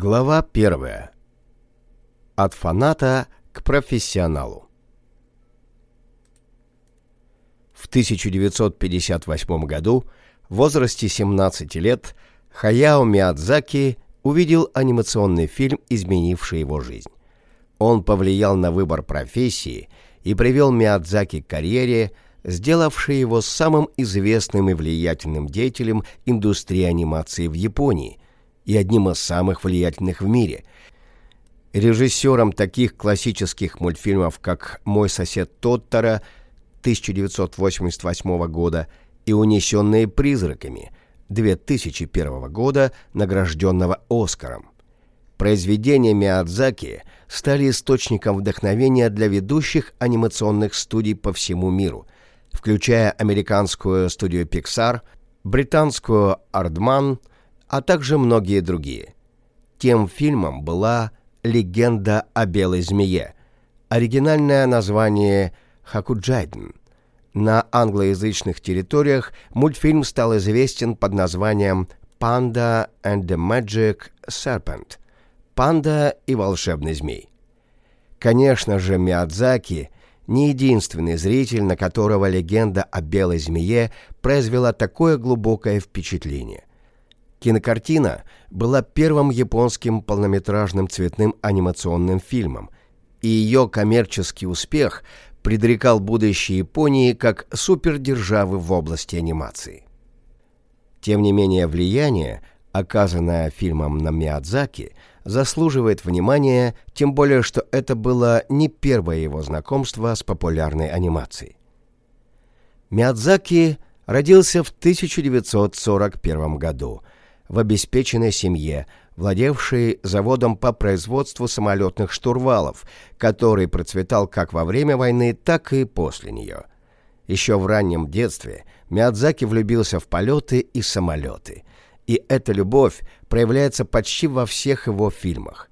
Глава первая. От фаната к профессионалу. В 1958 году, в возрасте 17 лет, Хаяо Миядзаки увидел анимационный фильм, изменивший его жизнь. Он повлиял на выбор профессии и привел Миядзаки к карьере, сделавшей его самым известным и влиятельным деятелем индустрии анимации в Японии – и одним из самых влиятельных в мире. Режиссером таких классических мультфильмов, как «Мой сосед Тоттера» 1988 года и «Унесенные призраками» 2001 года, награжденного Оскаром. Произведения Миядзаки стали источником вдохновения для ведущих анимационных студий по всему миру, включая американскую студию Pixar, британскую Aardman – а также многие другие. Тем фильмом была «Легенда о белой змее», оригинальное название «Хакуджайден». На англоязычных территориях мультфильм стал известен под названием «Panda and the Magic Serpent» «Панда и волшебный змей». Конечно же, Миядзаки не единственный зритель, на которого легенда о белой змее произвела такое глубокое впечатление. Кинокартина была первым японским полнометражным цветным анимационным фильмом, и ее коммерческий успех предрекал будущее Японии как супердержавы в области анимации. Тем не менее, влияние, оказанное фильмом на Миядзаки, заслуживает внимания, тем более, что это было не первое его знакомство с популярной анимацией. Миядзаки родился в 1941 году – в обеспеченной семье, владевшей заводом по производству самолетных штурвалов, который процветал как во время войны, так и после нее. Еще в раннем детстве Миядзаки влюбился в полеты и самолеты, и эта любовь проявляется почти во всех его фильмах.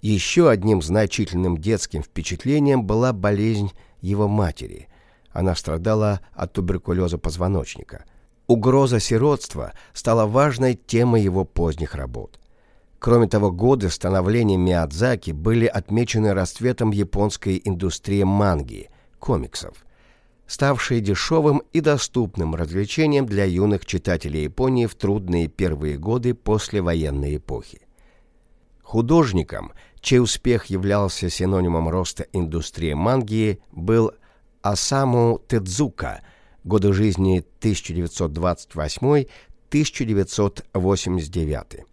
Еще одним значительным детским впечатлением была болезнь его матери. Она страдала от туберкулеза позвоночника – Угроза сиротства стала важной темой его поздних работ. Кроме того, годы становления Миядзаки были отмечены расцветом японской индустрии манги, комиксов, ставшей дешевым и доступным развлечением для юных читателей Японии в трудные первые годы после военной эпохи. Художником, чей успех являлся синонимом роста индустрии манги, был Асаму Тедзука – годы жизни 1928-1989.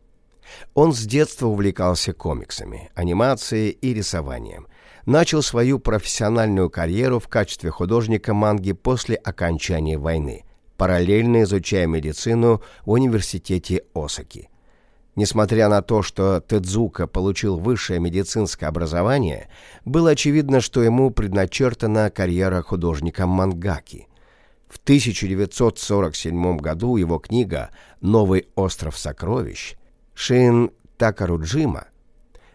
Он с детства увлекался комиксами, анимацией и рисованием. Начал свою профессиональную карьеру в качестве художника манги после окончания войны, параллельно изучая медицину в университете Осаки. Несмотря на то, что Тедзука получил высшее медицинское образование, было очевидно, что ему предначертана карьера художника-мангаки. В 1947 году его книга «Новый остров сокровищ» Шин Такаруджима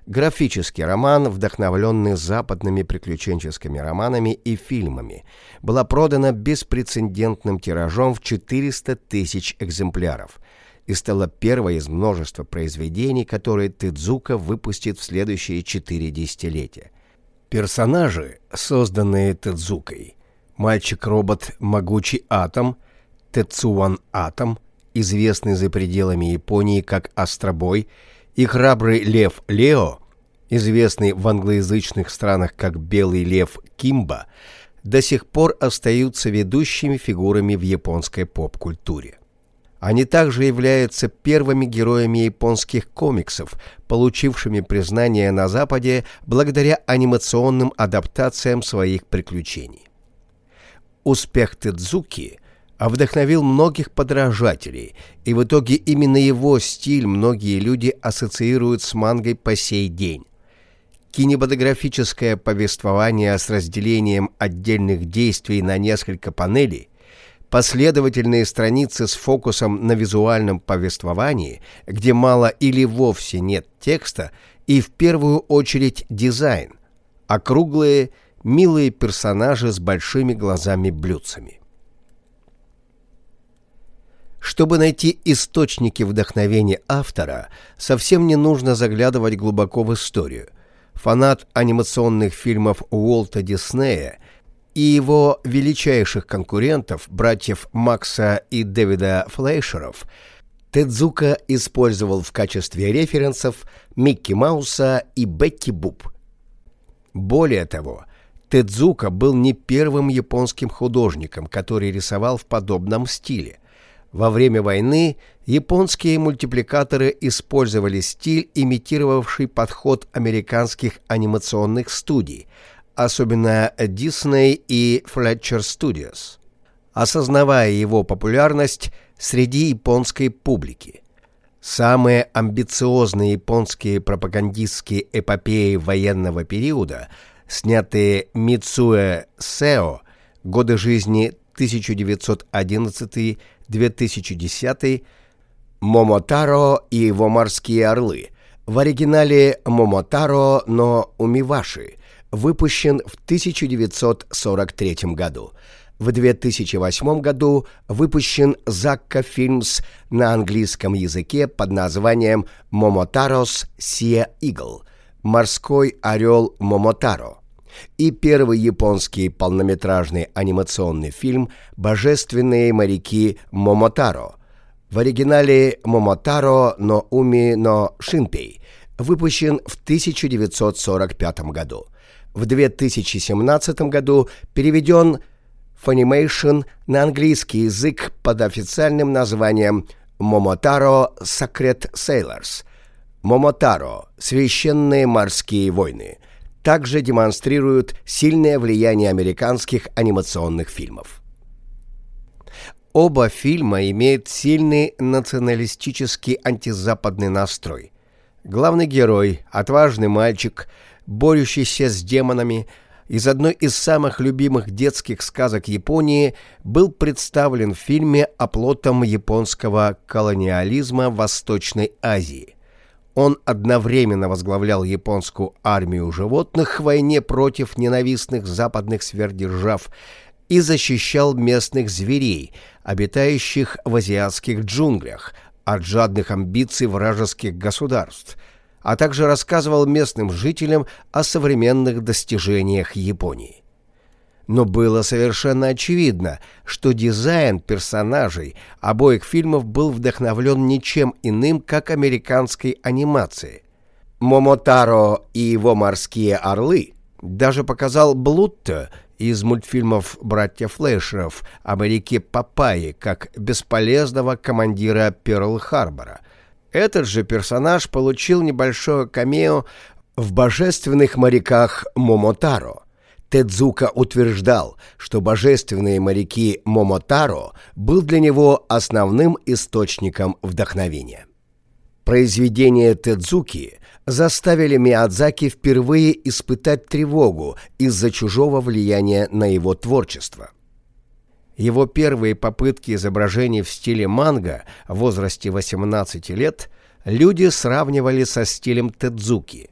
графический роман, вдохновленный западными приключенческими романами и фильмами, была продана беспрецедентным тиражом в 400 тысяч экземпляров и стала первой из множества произведений, которые Тедзука выпустит в следующие четыре десятилетия. Персонажи, созданные Тедзукой, мальчик-робот «Могучий Атом», Тецуан Атом, известный за пределами Японии как Астробой, и храбрый лев Лео, известный в англоязычных странах как Белый лев Кимба, до сих пор остаются ведущими фигурами в японской поп-культуре. Они также являются первыми героями японских комиксов, получившими признание на Западе благодаря анимационным адаптациям своих приключений. Успех Тедзуки вдохновил многих подражателей, и в итоге именно его стиль многие люди ассоциируют с мангой по сей день. Кинематографическое повествование с разделением отдельных действий на несколько панелей, последовательные страницы с фокусом на визуальном повествовании, где мало или вовсе нет текста, и в первую очередь дизайн, округлые, милые персонажи с большими глазами-блюдцами. Чтобы найти источники вдохновения автора, совсем не нужно заглядывать глубоко в историю. Фанат анимационных фильмов Уолта Диснея и его величайших конкурентов, братьев Макса и Дэвида Флейшеров, Тедзука использовал в качестве референсов Микки Мауса и Бетти Буб. Более того, Тедзука был не первым японским художником, который рисовал в подобном стиле. Во время войны японские мультипликаторы использовали стиль, имитировавший подход американских анимационных студий, особенно Disney и Fletcher Studios, осознавая его популярность среди японской публики. Самые амбициозные японские пропагандистские эпопеи военного периода, снятые Мицуэ Сео, годы жизни 1911 2010, Момотаро и его морские орлы, в оригинале 桃太郎の海鷲, выпущен в 1943 году. В 2008 году выпущен Zakka Films на английском языке под названием «Momotaro's Sea Eagle» – «Морской орел Момотаро» и первый японский полнометражный анимационный фильм «Божественные моряки Момотаро» в оригинале «桃太郎の海の神兵», выпущен в 1945 году. В 2017 году переведен Funimation на английский язык под официальным названием «Momotaro Sacred Sailors» «Момотаро. Священные морские воины», также демонстрируют сильное влияние американских анимационных фильмов. Оба фильма имеют сильный националистический антизападный настрой. Главный герой, отважный мальчик, борющийся с демонами, из одной из самых любимых детских сказок Японии, был представлен в фильме оплотом японского колониализма в Восточной Азии. Он одновременно возглавлял японскую армию животных в войне против ненавистных западных сверхдержав и защищал местных зверей, обитающих в азиатских джунглях, от жадных амбиций вражеских государств, а также рассказывал местным жителям о современных достижениях Японии но было совершенно очевидно, что дизайн персонажей обоих фильмов был вдохновлен ничем иным, как американской анимацией. Момотаро и его морские орлы даже показал Блуто из мультфильмов братьев Флейшеров о моряке Попайе как бесполезного командира Перл-Харбора. Этот же персонаж получил небольшое камео в «Божественных моряках Момотаро», Тедзука утверждал, что божественные моряки Момотаро был для него основным источником вдохновения. Произведения Тедзуки заставили Миядзаки впервые испытать тревогу из-за чужого влияния на его творчество. Его первые попытки изображений в стиле манга в возрасте 18 лет люди сравнивали со стилем Тедзуки.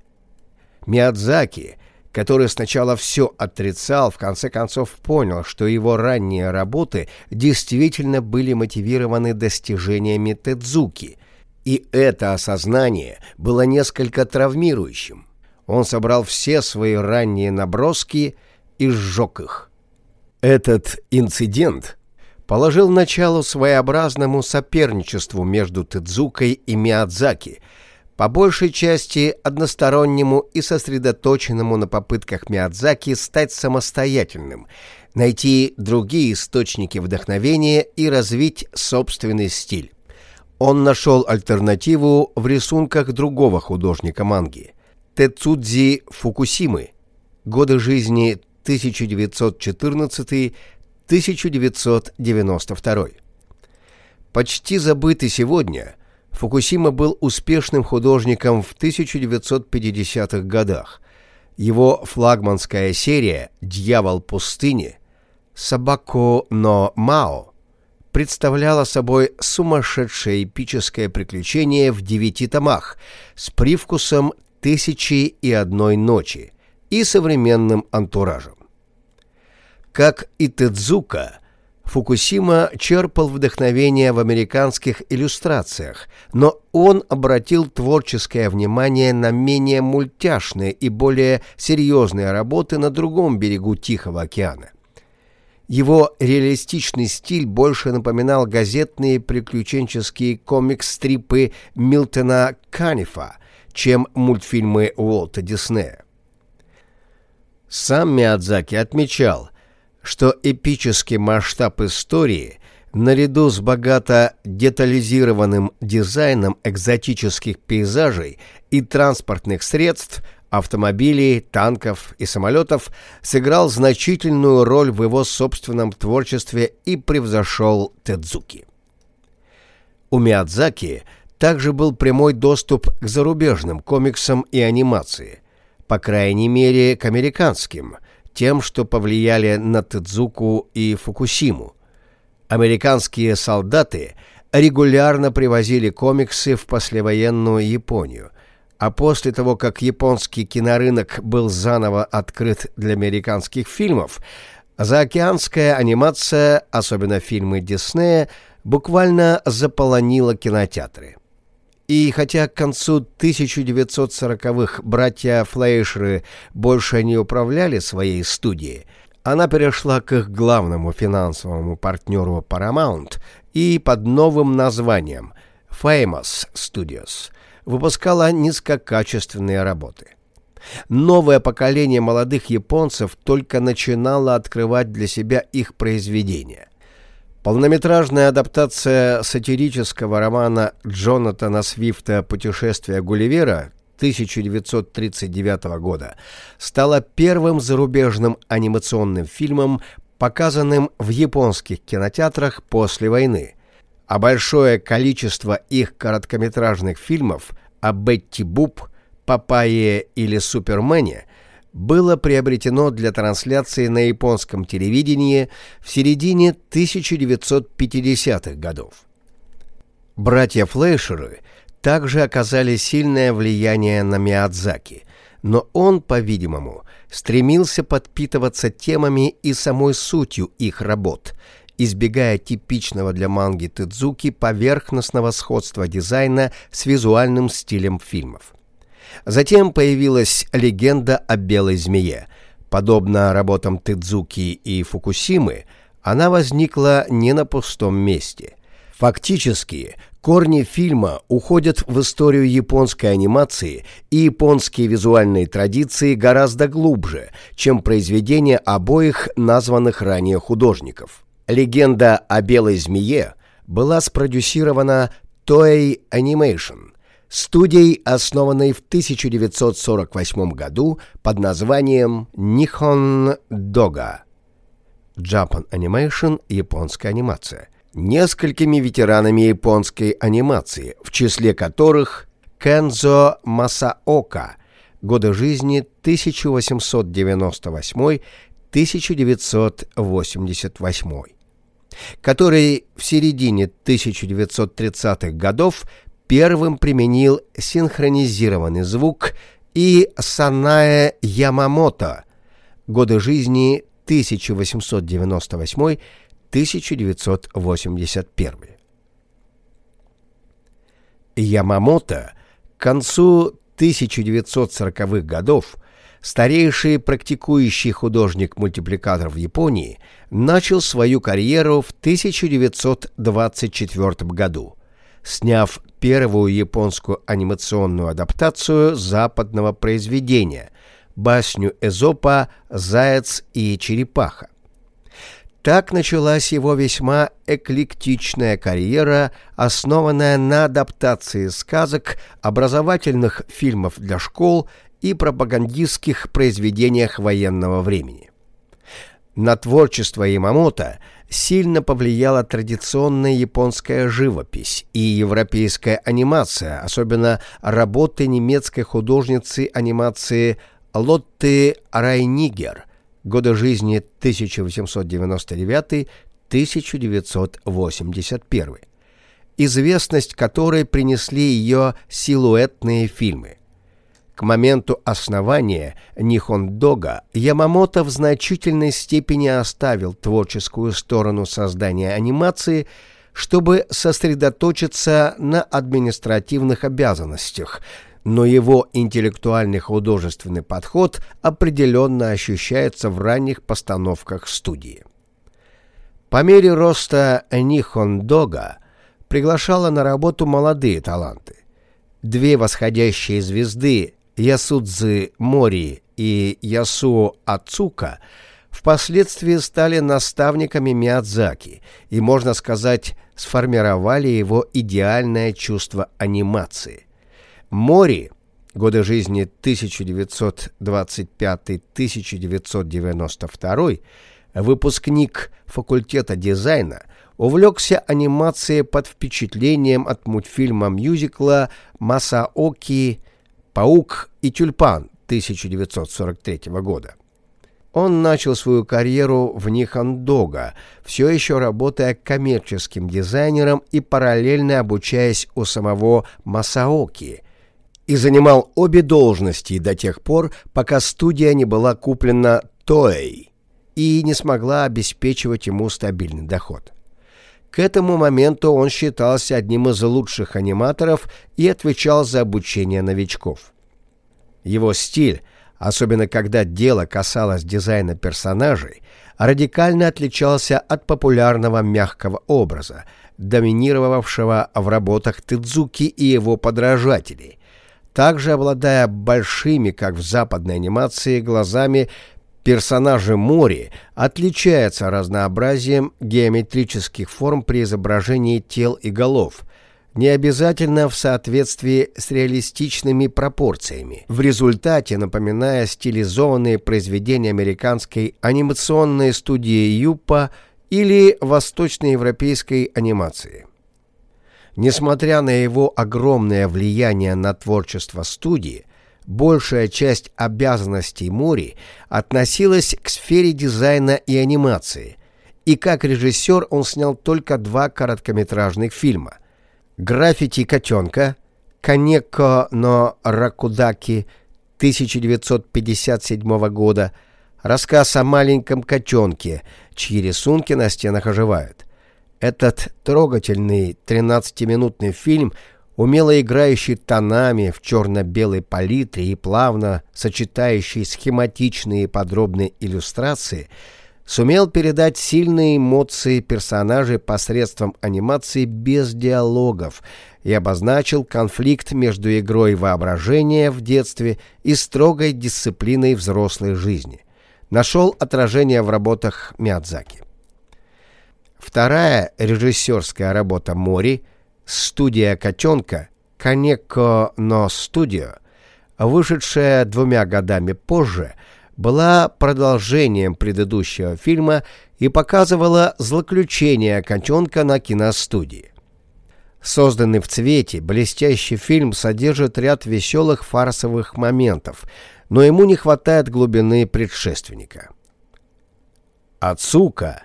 Миядзаки который сначала все отрицал, в конце концов понял, что его ранние работы действительно были мотивированы достижениями Тедзуки, и это осознание было несколько травмирующим. Он собрал все свои ранние наброски и сжег их. Этот инцидент положил начало своеобразному соперничеству между Тедзукой и Миядзаки – по большей части одностороннему и сосредоточенному на попытках Миядзаки стать самостоятельным, найти другие источники вдохновения и развить собственный стиль. Он нашел альтернативу в рисунках другого художника манги – Тецудзи Фукусимы, годы жизни 1914-1992. Почти забытый сегодня – Фукусима был успешным художником в 1950-х годах. Его флагманская серия «Дьявол пустыни» «Собако но Мао» представляла собой сумасшедшее эпическое приключение в девяти томах с привкусом «Тысячи и одной ночи» и современным антуражем. Как и Тедзука, Фукусима черпал вдохновение в американских иллюстрациях, но он обратил творческое внимание на менее мультяшные и более серьезные работы на другом берегу Тихого океана. Его реалистичный стиль больше напоминал газетные приключенческие комикс-стрипы Милтона Канифа, чем мультфильмы Уолта Диснея. Сам Миядзаки отмечал, что эпический масштаб истории наряду с богато детализированным дизайном экзотических пейзажей и транспортных средств автомобилей, танков и самолетов сыграл значительную роль в его собственном творчестве и превзошел Тедзуки. У Миядзаки также был прямой доступ к зарубежным комиксам и анимации, по крайней мере к американским, тем, что повлияли на Тедзуку и Фукусиму. Американские солдаты регулярно привозили комиксы в послевоенную Японию, а после того, как японский кинорынок был заново открыт для американских фильмов, заокеанская анимация, особенно фильмы Диснея, буквально заполонила кинотеатры. И хотя к концу 1940-х братья Флейшеры больше не управляли своей студией, она перешла к их главному финансовому партнеру Paramount и под новым названием Famous Studios выпускала низкокачественные работы. Новое поколение молодых японцев только начинало открывать для себя их произведения. Полнометражная адаптация сатирического романа Джонатана Свифта «Путешествие Гулливера» 1939 года стала первым зарубежным анимационным фильмом, показанным в японских кинотеатрах после войны, а большое количество их короткометражных фильмов о Бетти Буб, Папайе или Супермене было приобретено для трансляции на японском телевидении в середине 1950-х годов. Братья Флейшеры также оказали сильное влияние на Миядзаки, но он, по-видимому, стремился подпитываться темами и самой сутью их работ, избегая типичного для манги Тедзуки поверхностного сходства дизайна с визуальным стилем фильмов. Затем появилась легенда о белой змее. Подобно работам Тедзуки и Фукусимы, она возникла не на пустом месте. Фактически, корни фильма уходят в историю японской анимации и японские визуальные традиции гораздо глубже, чем произведения обоих названных ранее художников. Легенда о белой змее была спродюсирована Toei Animation, студией, основанной в 1948 году под названием Nihon Doga. Japan Animation – японская анимация. Несколькими ветеранами японской анимации, в числе которых Кензо Масаока, годы жизни 1898-1988, который в середине 1930-х годов первым применил синхронизированный звук и Санае Ямамото, годы жизни 1898-1981. Ямамото к концу 1940-х годов старейший практикующий художник-мультипликатор в Японии начал свою карьеру в 1924 году, сняв первую японскую анимационную адаптацию западного произведения басню Эзопа «Заяц и черепаха». Так началась его весьма эклектичная карьера, основанная на адаптации сказок, образовательных фильмов для школ и пропагандистских произведениях военного времени. На творчество Ямамото сильно повлияла традиционная японская живопись и европейская анимация, особенно работы немецкой художницы анимации Лотты Райнигер, годы жизни 1899-1981, известность которой принесли ее силуэтные фильмы. К моменту основания Нихондога Ямамото в значительной степени оставил творческую сторону создания анимации, чтобы сосредоточиться на административных обязанностях, но его интеллектуальный художественный подход определенно ощущается в ранних постановках студии. По мере роста Нихондога приглашала на работу молодые таланты. Две восходящие звезды Ясудзы Мори и Ясуо Ацука впоследствии стали наставниками Миядзаки и, можно сказать, сформировали его идеальное чувство анимации. Мори, годы жизни 1925-1992, выпускник факультета дизайна, увлекся анимацией под впечатлением от мультфильма мюзикла «Масаоки «Паук и тюльпан» 1943 года. Он начал свою карьеру в Нихандога, все еще работая коммерческим дизайнером и параллельно обучаясь у самого Масаоки, и занимал обе должности до тех пор, пока студия не была куплена Тоэй и не смогла обеспечивать ему стабильный доход. К этому моменту он считался одним из лучших аниматоров и отвечал за обучение новичков. Его стиль, особенно когда дело касалось дизайна персонажей, радикально отличался от популярного мягкого образа, доминировавшего в работах Тидзуки и его подражателей, также обладая большими, как в западной анимации, глазами Персонажи Мори отличаются разнообразием геометрических форм при изображении тел и голов, не обязательно в соответствии с реалистичными пропорциями, в результате напоминая стилизованные произведения американской анимационной студии Юпа или восточноевропейской анимации. Несмотря на его огромное влияние на творчество студии, большая часть обязанностей Мори относилась к сфере дизайна и анимации, и как режиссер он снял только два короткометражных фильма «Граффити котенка», «Канеко но Ракудаки» 1957 года, рассказ о маленьком котенке, чьи рисунки на стенах оживают. Этот трогательный 13-минутный фильм – умело играющий тонами в черно-белой палитре и плавно сочетающий схематичные и подробные иллюстрации, сумел передать сильные эмоции персонажей посредством анимации без диалогов и обозначил конфликт между игрой воображения в детстве и строгой дисциплиной взрослой жизни. Нашел отражение в работах Миядзаки. Вторая режиссерская работа Мори – студия «Котенка» Канеко но студио, вышедшая двумя годами позже, была продолжением предыдущего фильма и показывала злоключение котенка на киностудии. Созданный в цвете, блестящий фильм содержит ряд веселых фарсовых моментов, но ему не хватает глубины предшественника. Ацука.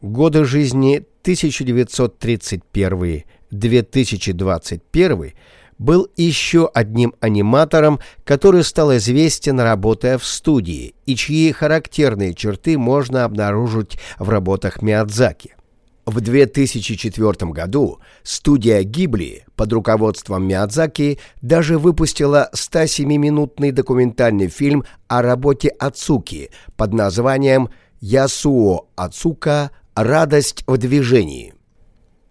Годы жизни 1931 2021 был еще одним аниматором, который стал известен, работая в студии, и чьи характерные черты можно обнаружить в работах Миядзаки. В 2004 году студия Гибли под руководством Миядзаки даже выпустила 107-минутный документальный фильм о работе Ацуки под названием «Ясуо Ацука. Радость в движении».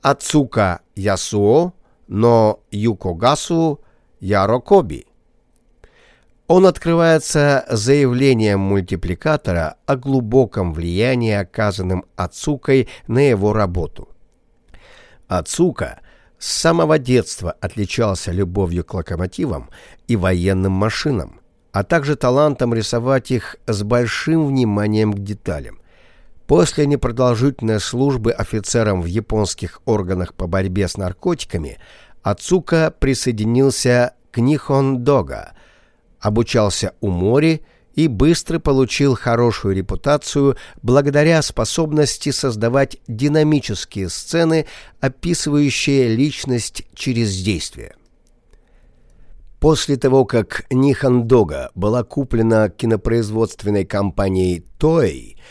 Ацука Ясуо, но Юкогасу Ярокоби. Он открывается заявлением мультипликатора о глубоком влиянии, оказанном Ацукой на его работу. Ацука с самого детства отличался любовью к локомотивам и военным машинам, а также талантом рисовать их с большим вниманием к деталям. После непродолжительной службы офицером в японских органах по борьбе с наркотиками Ацука присоединился к Нихон-Дога, обучался у мори и быстро получил хорошую репутацию благодаря способности создавать динамические сцены, описывающие личность через действие. После того, как Нихандога была куплена кинопроизводственной компанией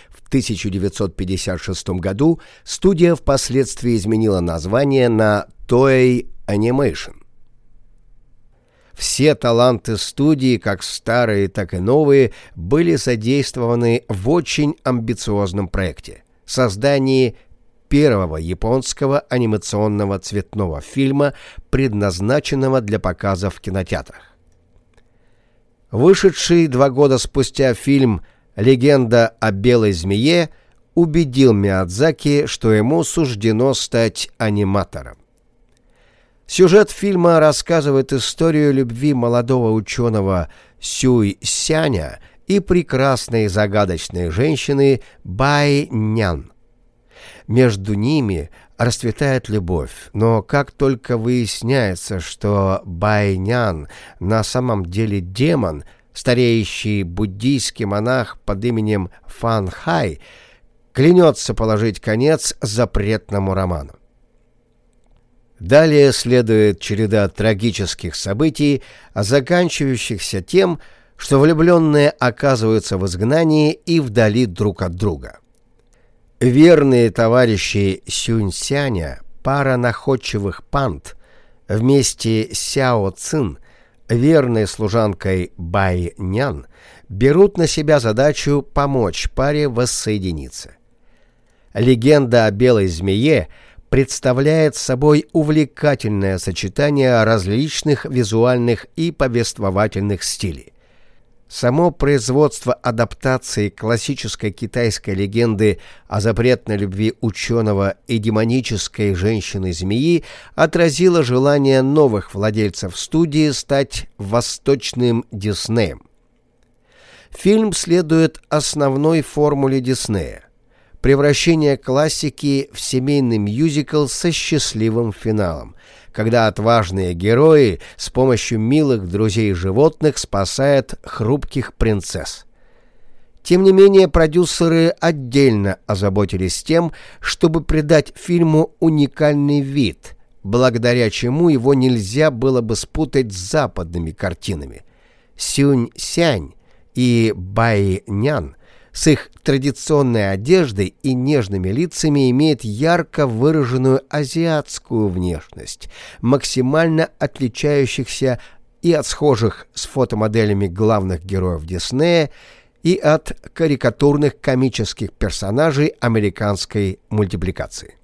в 1956 году, студия впоследствии изменила название на Toei Animation. Все таланты студии, как старые, так и новые, были задействованы в очень амбициозном проекте – создании первого японского анимационного цветного фильма, предназначенного для показа в кинотеатрах. Вышедший два года спустя фильм «Легенда о белой змее» убедил Миядзаки, что ему суждено стать аниматором. Сюжет фильма рассказывает историю любви молодого ученого Сюй Сяня и прекрасной загадочной женщины Бай Нян. Между ними расцветает любовь, но как только выясняется, что Бай Нян на самом деле демон, стареющий буддийский монах под именем Фан Хай, клянется положить конец запретному роману. Далее следует череда трагических событий, заканчивающихся тем, что влюбленные оказываются в изгнании и вдали друг от друга. Верные товарищи Сюньсяня, пара находчивых панд, вместе Сяо Цин, верной служанкой Бай Нян, берут на себя задачу помочь паре воссоединиться. Легенда о белой змее – представляет собой увлекательное сочетание различных визуальных и повествовательных стилей. Само производство адаптации классической китайской легенды о запретной любви ученого и демонической женщины-змеи отразило желание новых владельцев студии стать восточным Диснеем. Фильм следует основной формуле Диснея – превращение классики в семейный мюзикл со счастливым финалом, когда отважные герои с помощью милых друзей животных спасают хрупких принцесс. Тем не менее, продюсеры отдельно озаботились тем, чтобы придать фильму уникальный вид, благодаря чему его нельзя было бы спутать с западными картинами. Сюнь-сянь и Бай-нян с их традиционной одеждой и нежными лицами имеет ярко выраженную азиатскую внешность, максимально отличающихся и от схожих с фотомоделями главных героев Диснея, и от карикатурных комических персонажей американской мультипликации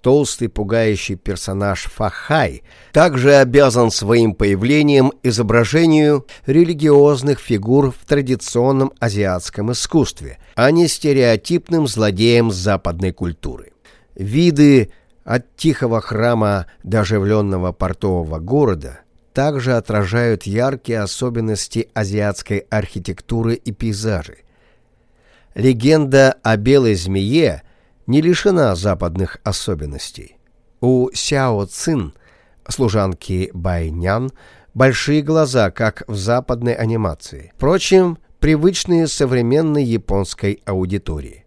толстый пугающий персонаж Фахай также обязан своим появлением изображению религиозных фигур в традиционном азиатском искусстве, а не стереотипным злодеем западной культуры. Виды от тихого храма до оживленного портового города также отражают яркие особенности азиатской архитектуры и пейзажей. Легенда о белой змее – не лишена западных особенностей. У Сяо Цин, служанки Байнян, большие глаза, как в западной анимации. Впрочем, привычные современной японской аудитории.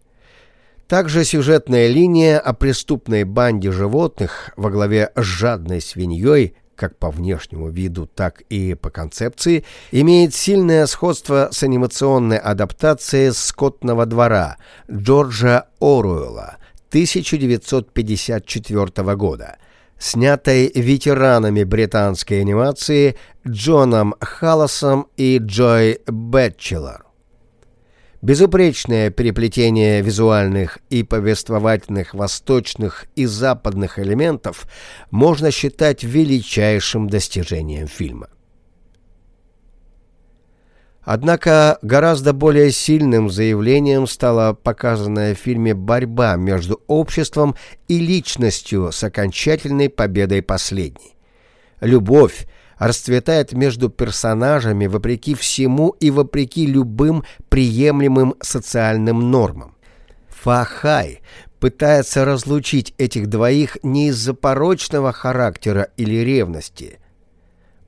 Также сюжетная линия о преступной банде животных во главе с жадной свиньей как по внешнему виду, так и по концепции, имеет сильное сходство с анимационной адаптацией «Скотного двора» Джорджа Оруэлла 1954 года, снятой ветеранами британской анимации Джоном Халласом и Джой Бэтчелор. Безупречное переплетение визуальных и повествовательных восточных и западных элементов можно считать величайшим достижением фильма. Однако гораздо более сильным заявлением стала показанная в фильме борьба между обществом и личностью с окончательной победой последней. Любовь расцветает между персонажами вопреки всему и вопреки любым приемлемым социальным нормам. Фахай пытается разлучить этих двоих не из-за порочного характера или ревности.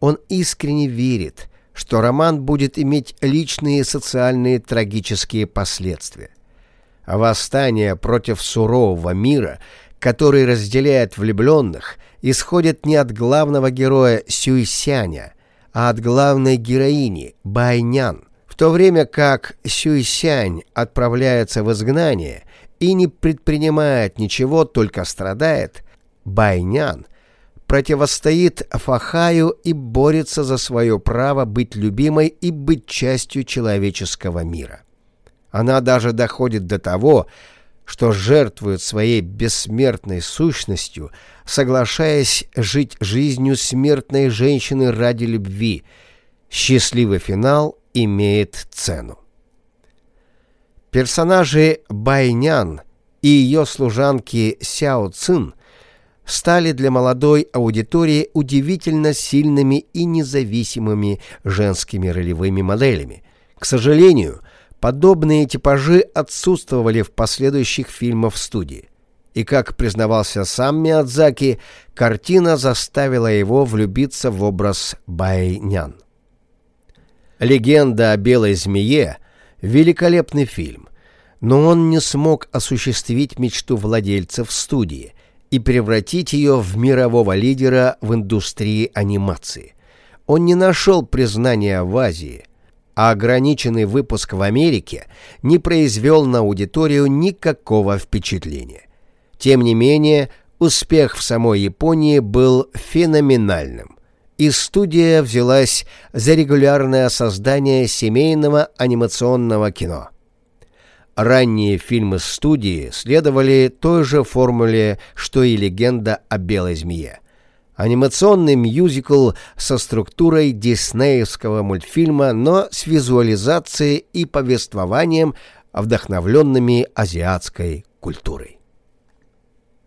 Он искренне верит, что роман будет иметь личные социальные трагические последствия. Восстание против сурового мира, который разделяет влюбленных – исходит не от главного героя Сюйсяня, а от главной героини Байнян. В то время как Сюйсянь отправляется в изгнание и не предпринимает ничего, только страдает, Байнян противостоит Фахаю и борется за свое право быть любимой и быть частью человеческого мира. Она даже доходит до того, что жертвует своей бессмертной сущностью, соглашаясь жить жизнью смертной женщины ради любви. Счастливый финал имеет цену. Персонажи Байнян и ее служанки Сяо Цин стали для молодой аудитории удивительно сильными и независимыми женскими ролевыми моделями. К сожалению, Подобные типажи отсутствовали в последующих фильмах студии. И, как признавался сам Миядзаки, картина заставила его влюбиться в образ Байнян. «Легенда о белой змее» — великолепный фильм, но он не смог осуществить мечту владельцев студии и превратить ее в мирового лидера в индустрии анимации. Он не нашел признания в Азии — а ограниченный выпуск в Америке не произвел на аудиторию никакого впечатления. Тем не менее, успех в самой Японии был феноменальным, и студия взялась за регулярное создание семейного анимационного кино. Ранние фильмы студии следовали той же формуле, что и легенда о белой змее – Анимационный мюзикл со структурой диснеевского мультфильма, но с визуализацией и повествованием, вдохновленными азиатской культурой.